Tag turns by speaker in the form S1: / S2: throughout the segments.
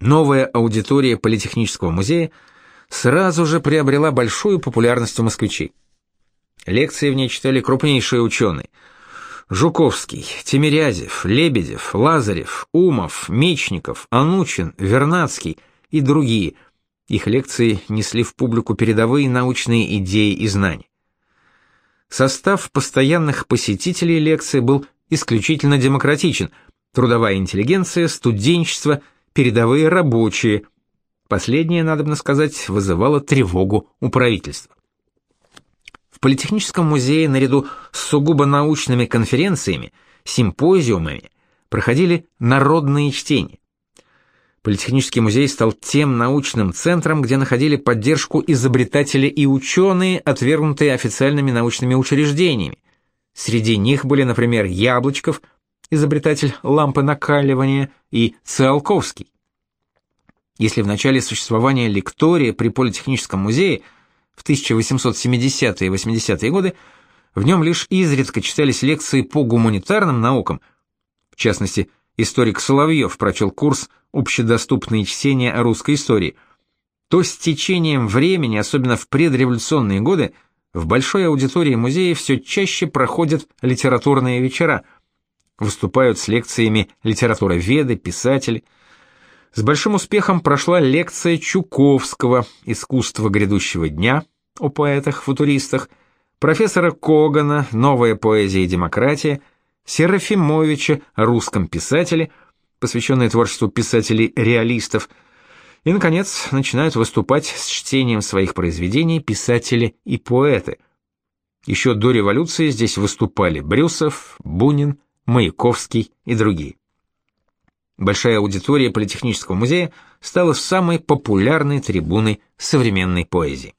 S1: Новая аудитория Политехнического музея сразу же приобрела большую популярность у москвичей. Лекции в ней читали крупнейшие ученые – Жуковский, Тимирязев, Лебедев, Лазарев, Умов, Мечников, Анучин, Вернадский и другие. Их лекции несли в публику передовые научные идеи и знания. Состав постоянных посетителей лекции был исключительно демократичен. Трудовая интеллигенция, студенчество, передовые рабочие. Последнее, надо бы сказать, вызывало тревогу у правительства. В Политехническом музее наряду с сугубо научными конференциями, симпозиумами проходили народные чтения. Политехнический музей стал тем научным центром, где находили поддержку изобретатели и ученые, отвергнутые официальными научными учреждениями. Среди них были, например, Яблочков, изобретатель лампы накаливания, и Циолковский. Если в начале существования лектория при Политехническом музее – в 1870-е и 80-е годы в нем лишь изредка читались лекции по гуманитарным наукам. В частности, историк Соловьев прочел курс «Общедоступные чтения о русской истории», то с течением времени, особенно в предреволюционные годы, в большой аудитории музея все чаще проходят литературные вечера. Выступают с лекциями литературоведы, писатели – с большим успехом прошла лекция Чуковского «Искусство грядущего дня» о поэтах-футуристах, профессора Когана «Новая поэзия и демократия», Серафимовича русском писателе, посвященное творчеству писателей-реалистов, и, наконец, начинают выступать с чтением своих произведений писатели и поэты. Еще до революции здесь выступали Брюсов, Бунин, Маяковский и другие. Большая аудитория Политехнического музея стала самой популярной трибуной современной поэзии.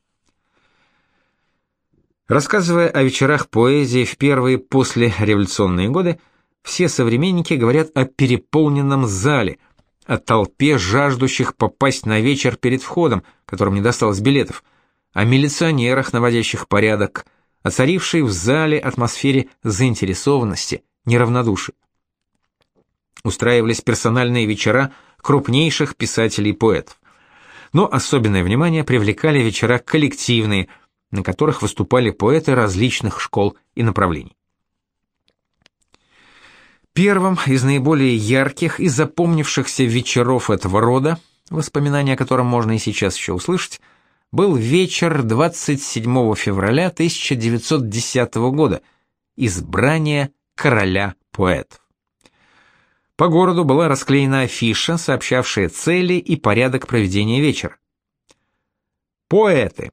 S1: Рассказывая о вечерах поэзии в первые послереволюционные годы, все современники говорят о переполненном зале, о толпе жаждущих попасть на вечер перед входом, которым не досталось билетов, о милиционерах, наводящих порядок, о царившей в зале атмосфере заинтересованности, неравнодушия устраивались персональные вечера крупнейших писателей и поэтов. Но особенное внимание привлекали вечера коллективные, на которых выступали поэты различных школ и направлений. Первым из наиболее ярких и запомнившихся вечеров этого рода, воспоминания о котором можно и сейчас еще услышать, был вечер 27 февраля 1910 года, избрание короля поэтов. По городу была расклеена афиша, сообщавшая цели и порядок проведения вечера. Поэты.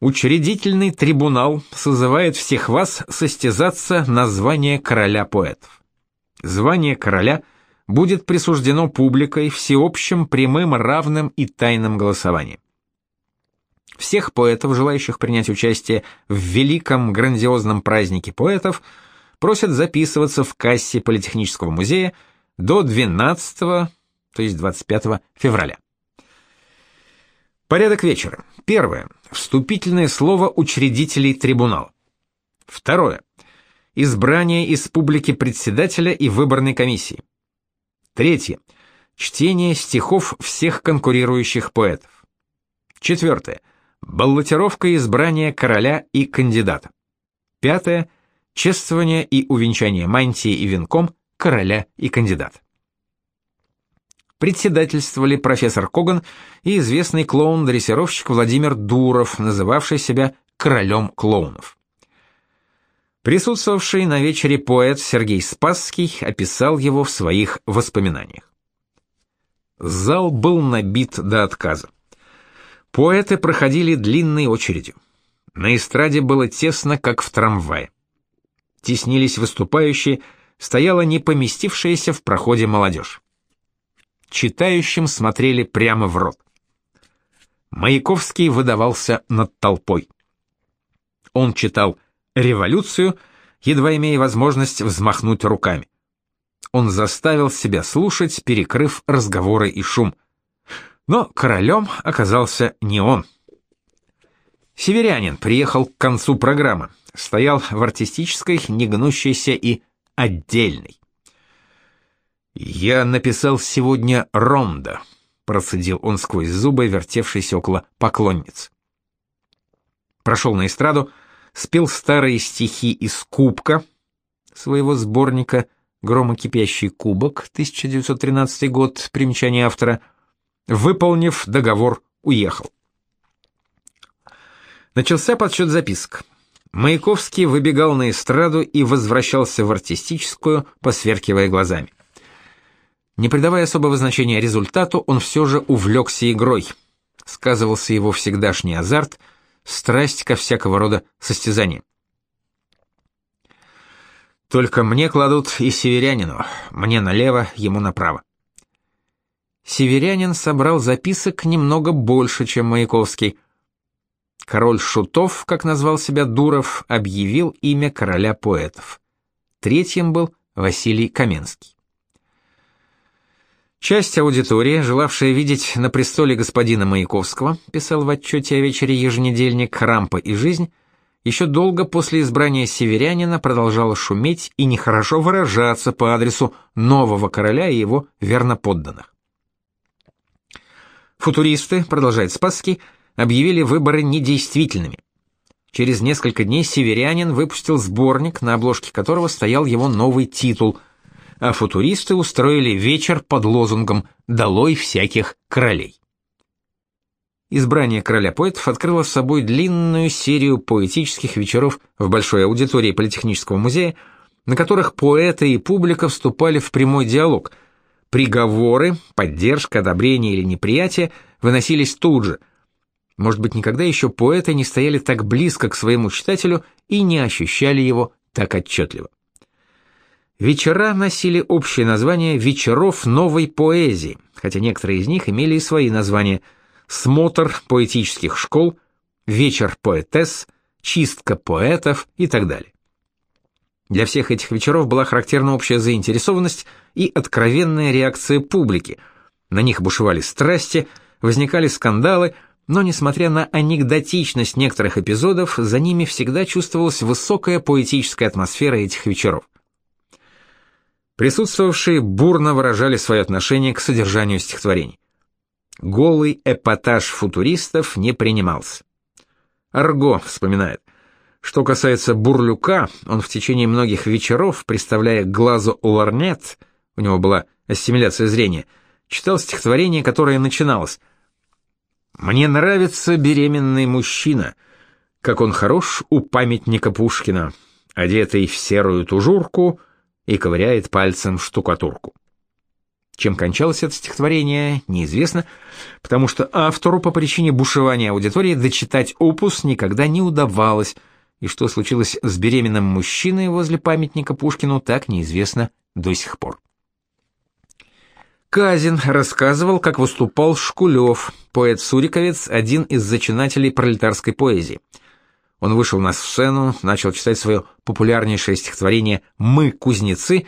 S1: Учредительный трибунал созывает всех вас состязаться на звание короля поэтов. Звание короля будет присуждено публикой всеобщим прямым равным и тайным голосованием. Всех поэтов, желающих принять участие в великом грандиозном празднике поэтов, просят записываться в кассе Политехнического музея до 12, то есть 25 февраля. Порядок вечера. Первое. Вступительное слово учредителей трибунала. Второе. Избрание из публики председателя и выборной комиссии. Третье. Чтение стихов всех конкурирующих поэтов. Четвертое. Баллотировка избрания короля и кандидата. Пятое. Чествование и увенчание мантии и венком короля и кандидата. Председательствовали профессор Коган и известный клоун-дрессировщик Владимир Дуров, называвший себя королем клоунов. Присутствовавший на вечере поэт Сергей Спасский описал его в своих воспоминаниях. Зал был набит до отказа. Поэты проходили длинной очередью. На эстраде было тесно, как в трамвае. Теснились выступающие, стояла не поместившаяся в проходе молодежь. Читающим смотрели прямо в рот. Маяковский выдавался над толпой. Он читал «Революцию», едва имея возможность взмахнуть руками. Он заставил себя слушать, перекрыв разговоры и шум. Но королем оказался не он. Северянин приехал к концу программы, стоял в артистической, негнущейся и отдельный. Я написал сегодня ронда, процедил он сквозь зубы, вертевшийся около поклонниц. Прошел на эстраду, спел старые стихи из кубка своего сборника «Громокипящий кубок», 1913 год, примечание автора, выполнив договор, уехал. Начался подсчет записок. Маяковский выбегал на эстраду и возвращался в артистическую, посверкивая глазами. Не придавая особого значения результату, он все же увлекся игрой. Сказывался его всегдашний азарт, страсть ко всякого рода состязаниям. Только мне кладут и северянину, мне налево, ему направо. Северянин собрал записок немного больше, чем Маяковский. Король шутов, как назвал себя Дуров, объявил имя короля поэтов. Третьим был Василий Каменский. Часть аудитории, желавшая видеть на престоле господина Маяковского, писал в отчете о вечере еженедельник «Рампа и жизнь», еще долго после избрания северянина продолжала шуметь и нехорошо выражаться по адресу нового короля и его верноподданных. Футуристы, продолжает Спасский, объявили выборы недействительными. Через несколько дней северянин выпустил сборник, на обложке которого стоял его новый титул, а футуристы устроили вечер под лозунгом «Долой всяких королей». Избрание короля поэтов открыло с собой длинную серию поэтических вечеров в большой аудитории Политехнического музея, на которых поэты и публика вступали в прямой диалог. Приговоры, поддержка, одобрение или неприятие выносились тут же – может быть, никогда еще поэты не стояли так близко к своему читателю и не ощущали его так отчетливо. Вечера носили общее название «Вечеров новой поэзии», хотя некоторые из них имели и свои названия «Смотр поэтических школ», «Вечер поэтесс», «Чистка поэтов» и так далее. Для всех этих вечеров была характерна общая заинтересованность и откровенная реакция публики. На них бушевали страсти, возникали скандалы – но несмотря на анекдотичность некоторых эпизодов, за ними всегда чувствовалась высокая поэтическая атмосфера этих вечеров. Присутствовавшие бурно выражали свое отношение к содержанию стихотворений. Голый эпатаж футуристов не принимался. Арго вспоминает, что касается Бурлюка, он в течение многих вечеров, представляя глазу ларнет, у него была ассимиляция зрения, читал стихотворение, которое начиналось – мне нравится беременный мужчина, как он хорош у памятника Пушкина, одетый в серую тужурку и ковыряет пальцем штукатурку. Чем кончалось это стихотворение, неизвестно, потому что автору по причине бушевания аудитории дочитать опус никогда не удавалось, и что случилось с беременным мужчиной возле памятника Пушкину, так неизвестно до сих пор. Казин рассказывал, как выступал Шкулев, поэт-суриковец, один из зачинателей пролетарской поэзии. Он вышел на сцену, начал читать свое популярнейшее стихотворение «Мы, кузнецы»,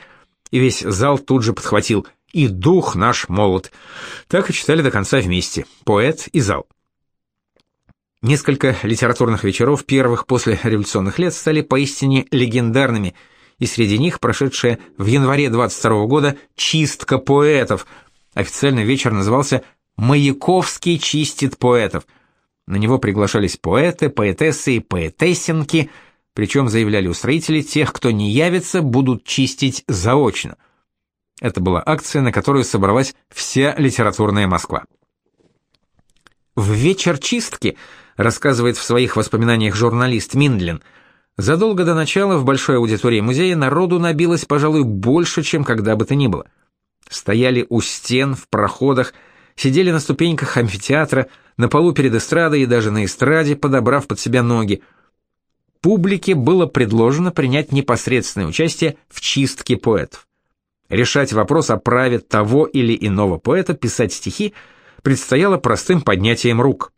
S1: и весь зал тут же подхватил «И дух наш молод». Так и читали до конца вместе, поэт и зал. Несколько литературных вечеров первых после революционных лет стали поистине легендарными – и среди них прошедшая в январе 22 года «Чистка поэтов». Официально вечер назывался «Маяковский чистит поэтов». На него приглашались поэты, поэтессы и поэтессинки, причем заявляли устроители, тех, кто не явится, будут чистить заочно. Это была акция, на которую собралась вся литературная Москва. В вечер чистки, рассказывает в своих воспоминаниях журналист Миндлин, Задолго до начала в большой аудитории музея народу набилось, пожалуй, больше, чем когда бы то ни было. Стояли у стен, в проходах, сидели на ступеньках амфитеатра, на полу перед эстрадой и даже на эстраде, подобрав под себя ноги. Публике было предложено принять непосредственное участие в чистке поэтов. Решать вопрос о праве того или иного поэта писать стихи предстояло простым поднятием рук.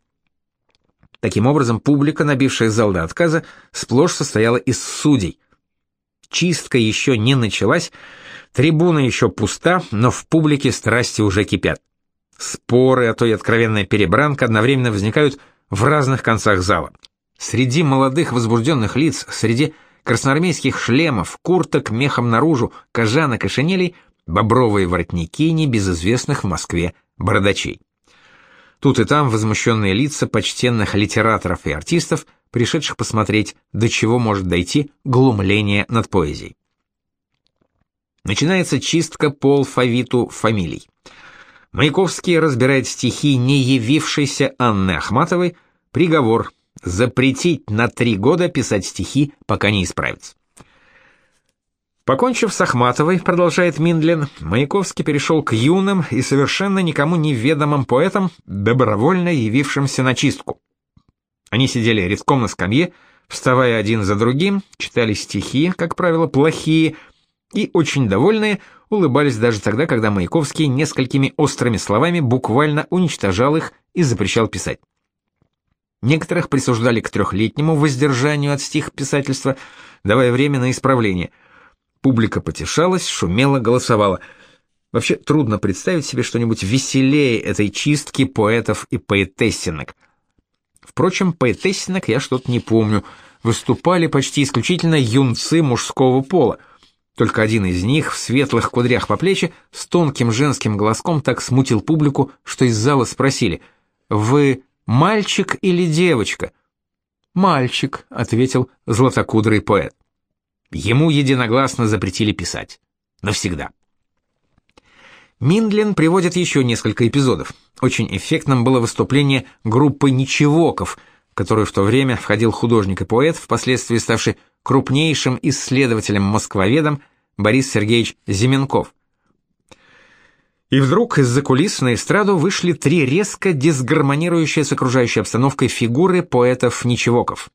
S1: Таким образом, публика, набившая зал до отказа, сплошь состояла из судей. Чистка еще не началась, трибуна еще пуста, но в публике страсти уже кипят. Споры, а то и откровенная перебранка одновременно возникают в разных концах зала. Среди молодых возбужденных лиц, среди красноармейских шлемов, курток мехом наружу, кожанок и шинелей, бобровые воротники небезызвестных в Москве бородачей. Тут и там возмущенные лица почтенных литераторов и артистов, пришедших посмотреть, до чего может дойти глумление над поэзией. Начинается чистка по алфавиту фамилий. Маяковский разбирает стихи не явившейся Анны Ахматовой, приговор запретить на три года писать стихи, пока не исправится. Покончив с Ахматовой, продолжает Миндлин, Маяковский перешел к юным и совершенно никому неведомым поэтам, добровольно явившимся на чистку. Они сидели редком на скамье, вставая один за другим, читали стихи, как правило, плохие, и, очень довольные, улыбались даже тогда, когда Маяковский несколькими острыми словами буквально уничтожал их и запрещал писать. Некоторых присуждали к трехлетнему воздержанию от стихописательства, давая время на исправление. Публика потешалась, шумела, голосовала. Вообще трудно представить себе что-нибудь веселее этой чистки поэтов и поэтессинок. Впрочем, поэтессинок я что-то не помню. Выступали почти исключительно юнцы мужского пола. Только один из них в светлых кудрях по плечи с тонким женским голоском так смутил публику, что из зала спросили «Вы мальчик или девочка?» «Мальчик», — ответил златокудрый поэт. Ему единогласно запретили писать. Навсегда. Миндлин приводит еще несколько эпизодов. Очень эффектным было выступление группы «Ничевоков», в которую в то время входил художник и поэт, впоследствии ставший крупнейшим исследователем-москвоведом Борис Сергеевич Зименков. И вдруг из-за кулис на эстраду вышли три резко дисгармонирующие с окружающей обстановкой фигуры поэтов-ничевоков.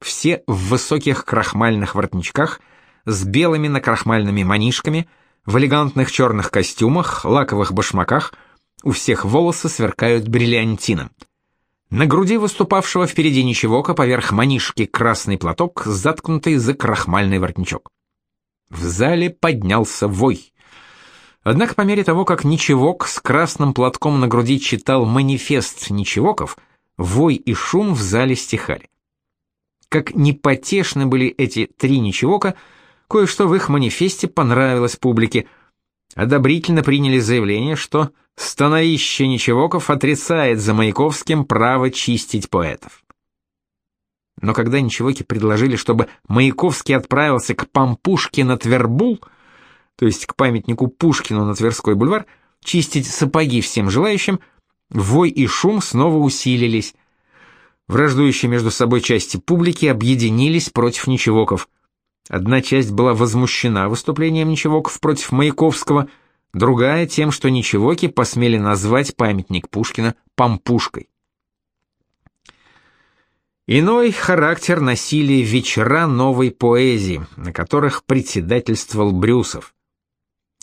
S1: Все в высоких крахмальных воротничках, с белыми накрахмальными манишками, в элегантных черных костюмах, лаковых башмаках, у всех волосы сверкают бриллиантином. На груди выступавшего впереди ничегока поверх манишки красный платок, заткнутый за крахмальный воротничок. В зале поднялся вой. Однако по мере того, как Ничевок с красным платком на груди читал манифест Ничевоков, вой и шум в зале стихали. Как непотешны были эти три Ничевока, кое-что в их манифесте понравилось публике. Одобрительно приняли заявление, что становище Ничевоков отрицает за Маяковским право чистить поэтов. Но когда Ничевоки предложили, чтобы Маяковский отправился к Пампушке на Твербул, то есть к памятнику Пушкину на Тверской бульвар, чистить сапоги всем желающим, вой и шум снова усилились. Враждующие между собой части публики объединились против Ничевоков. Одна часть была возмущена выступлением Ничевоков против Маяковского, другая тем, что Ничевоки посмели назвать памятник Пушкина Пампушкой. Иной характер носили вечера новой поэзии, на которых председательствовал Брюсов.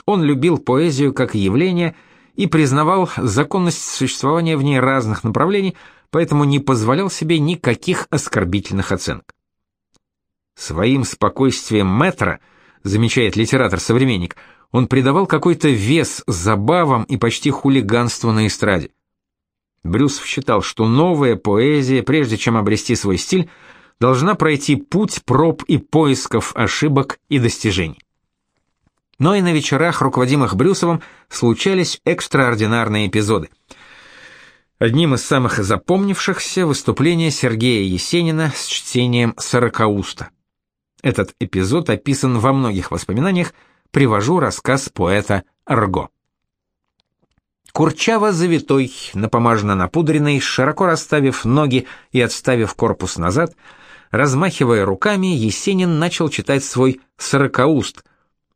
S1: Он любил поэзию как явление и признавал законность существования в ней разных направлений, поэтому не позволял себе никаких оскорбительных оценок. Своим спокойствием метра, замечает литератор-современник, он придавал какой-то вес забавам и почти хулиганству на эстраде. Брюсов считал, что новая поэзия, прежде чем обрести свой стиль, должна пройти путь проб и поисков ошибок и достижений. Но и на вечерах, руководимых Брюсовым, случались экстраординарные эпизоды. Одним из самых запомнившихся выступление Сергея Есенина с чтением «Сорокауста». Этот эпизод описан во многих воспоминаниях, привожу рассказ поэта Арго. Курчаво завитой, напомаженно напудренный, широко расставив ноги и отставив корпус назад, размахивая руками, Есенин начал читать свой «Сорокауст»,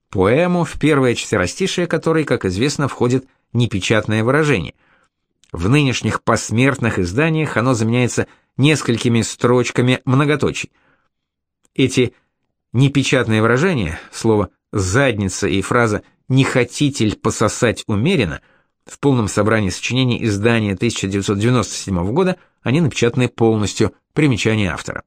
S1: поэму, в первое четверостишее которой, как известно, входит непечатное выражение. В нынешних посмертных изданиях оно заменяется несколькими строчками многоточий. Эти непечатные выражения, слово «задница» и фраза «не хотитель пососать умеренно» в полном собрании сочинений издания 1997 года, они напечатаны полностью, примечание автора.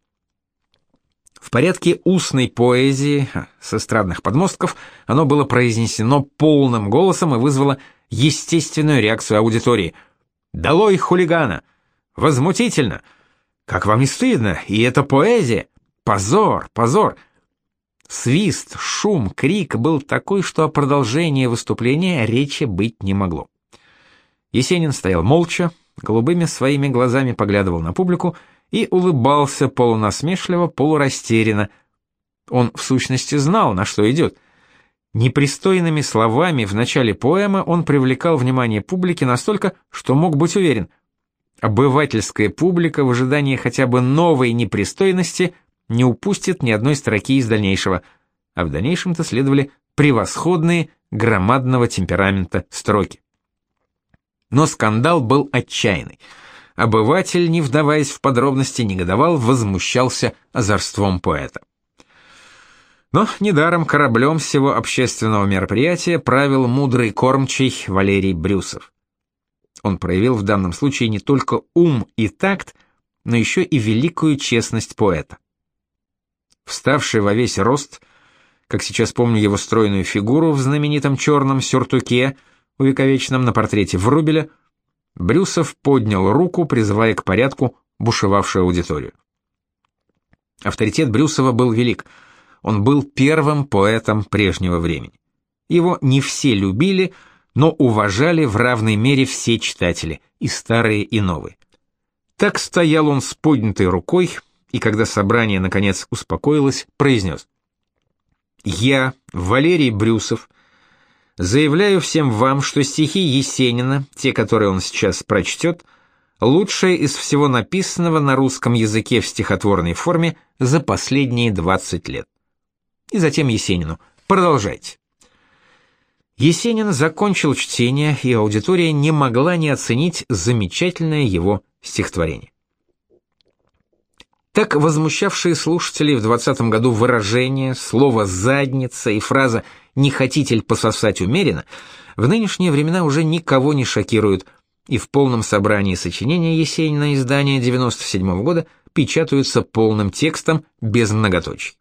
S1: В порядке устной поэзии с эстрадных подмостков оно было произнесено полным голосом и вызвало естественную реакцию аудитории. «Долой хулигана! Возмутительно! Как вам не стыдно? И это поэзия! Позор, позор!» Свист, шум, крик был такой, что о продолжении выступления речи быть не могло. Есенин стоял молча, голубыми своими глазами поглядывал на публику и улыбался полунасмешливо, полурастерянно. Он в сущности знал, на что идет. Непристойными словами в начале поэмы он привлекал внимание публики настолько, что мог быть уверен. Обывательская публика в ожидании хотя бы новой непристойности не упустит ни одной строки из дальнейшего, а в дальнейшем-то следовали превосходные громадного темперамента строки. Но скандал был отчаянный. Обыватель, не вдаваясь в подробности, негодовал, возмущался озорством поэта. Но недаром кораблем всего общественного мероприятия правил мудрый кормчий Валерий Брюсов. Он проявил в данном случае не только ум и такт, но еще и великую честность поэта. Вставший во весь рост, как сейчас помню его стройную фигуру в знаменитом черном сюртуке, увековеченном на портрете Врубеля, Брюсов поднял руку, призывая к порядку бушевавшую аудиторию. Авторитет Брюсова был велик. Он был первым поэтом прежнего времени. Его не все любили, но уважали в равной мере все читатели, и старые, и новые. Так стоял он с поднятой рукой, и когда собрание наконец успокоилось, произнес. «Я, Валерий Брюсов, заявляю всем вам, что стихи Есенина, те, которые он сейчас прочтет, лучшие из всего написанного на русском языке в стихотворной форме за последние 20 лет». И затем Есенину. Продолжайте. Есенин закончил чтение, и аудитория не могла не оценить замечательное его стихотворение. Так возмущавшие слушателей в 20 году выражения, слово «задница» и фраза «не хотите ли пососать умеренно» в нынешние времена уже никого не шокируют, и в полном собрании сочинения Есенина издания 97 -го года печатаются полным текстом без многоточий.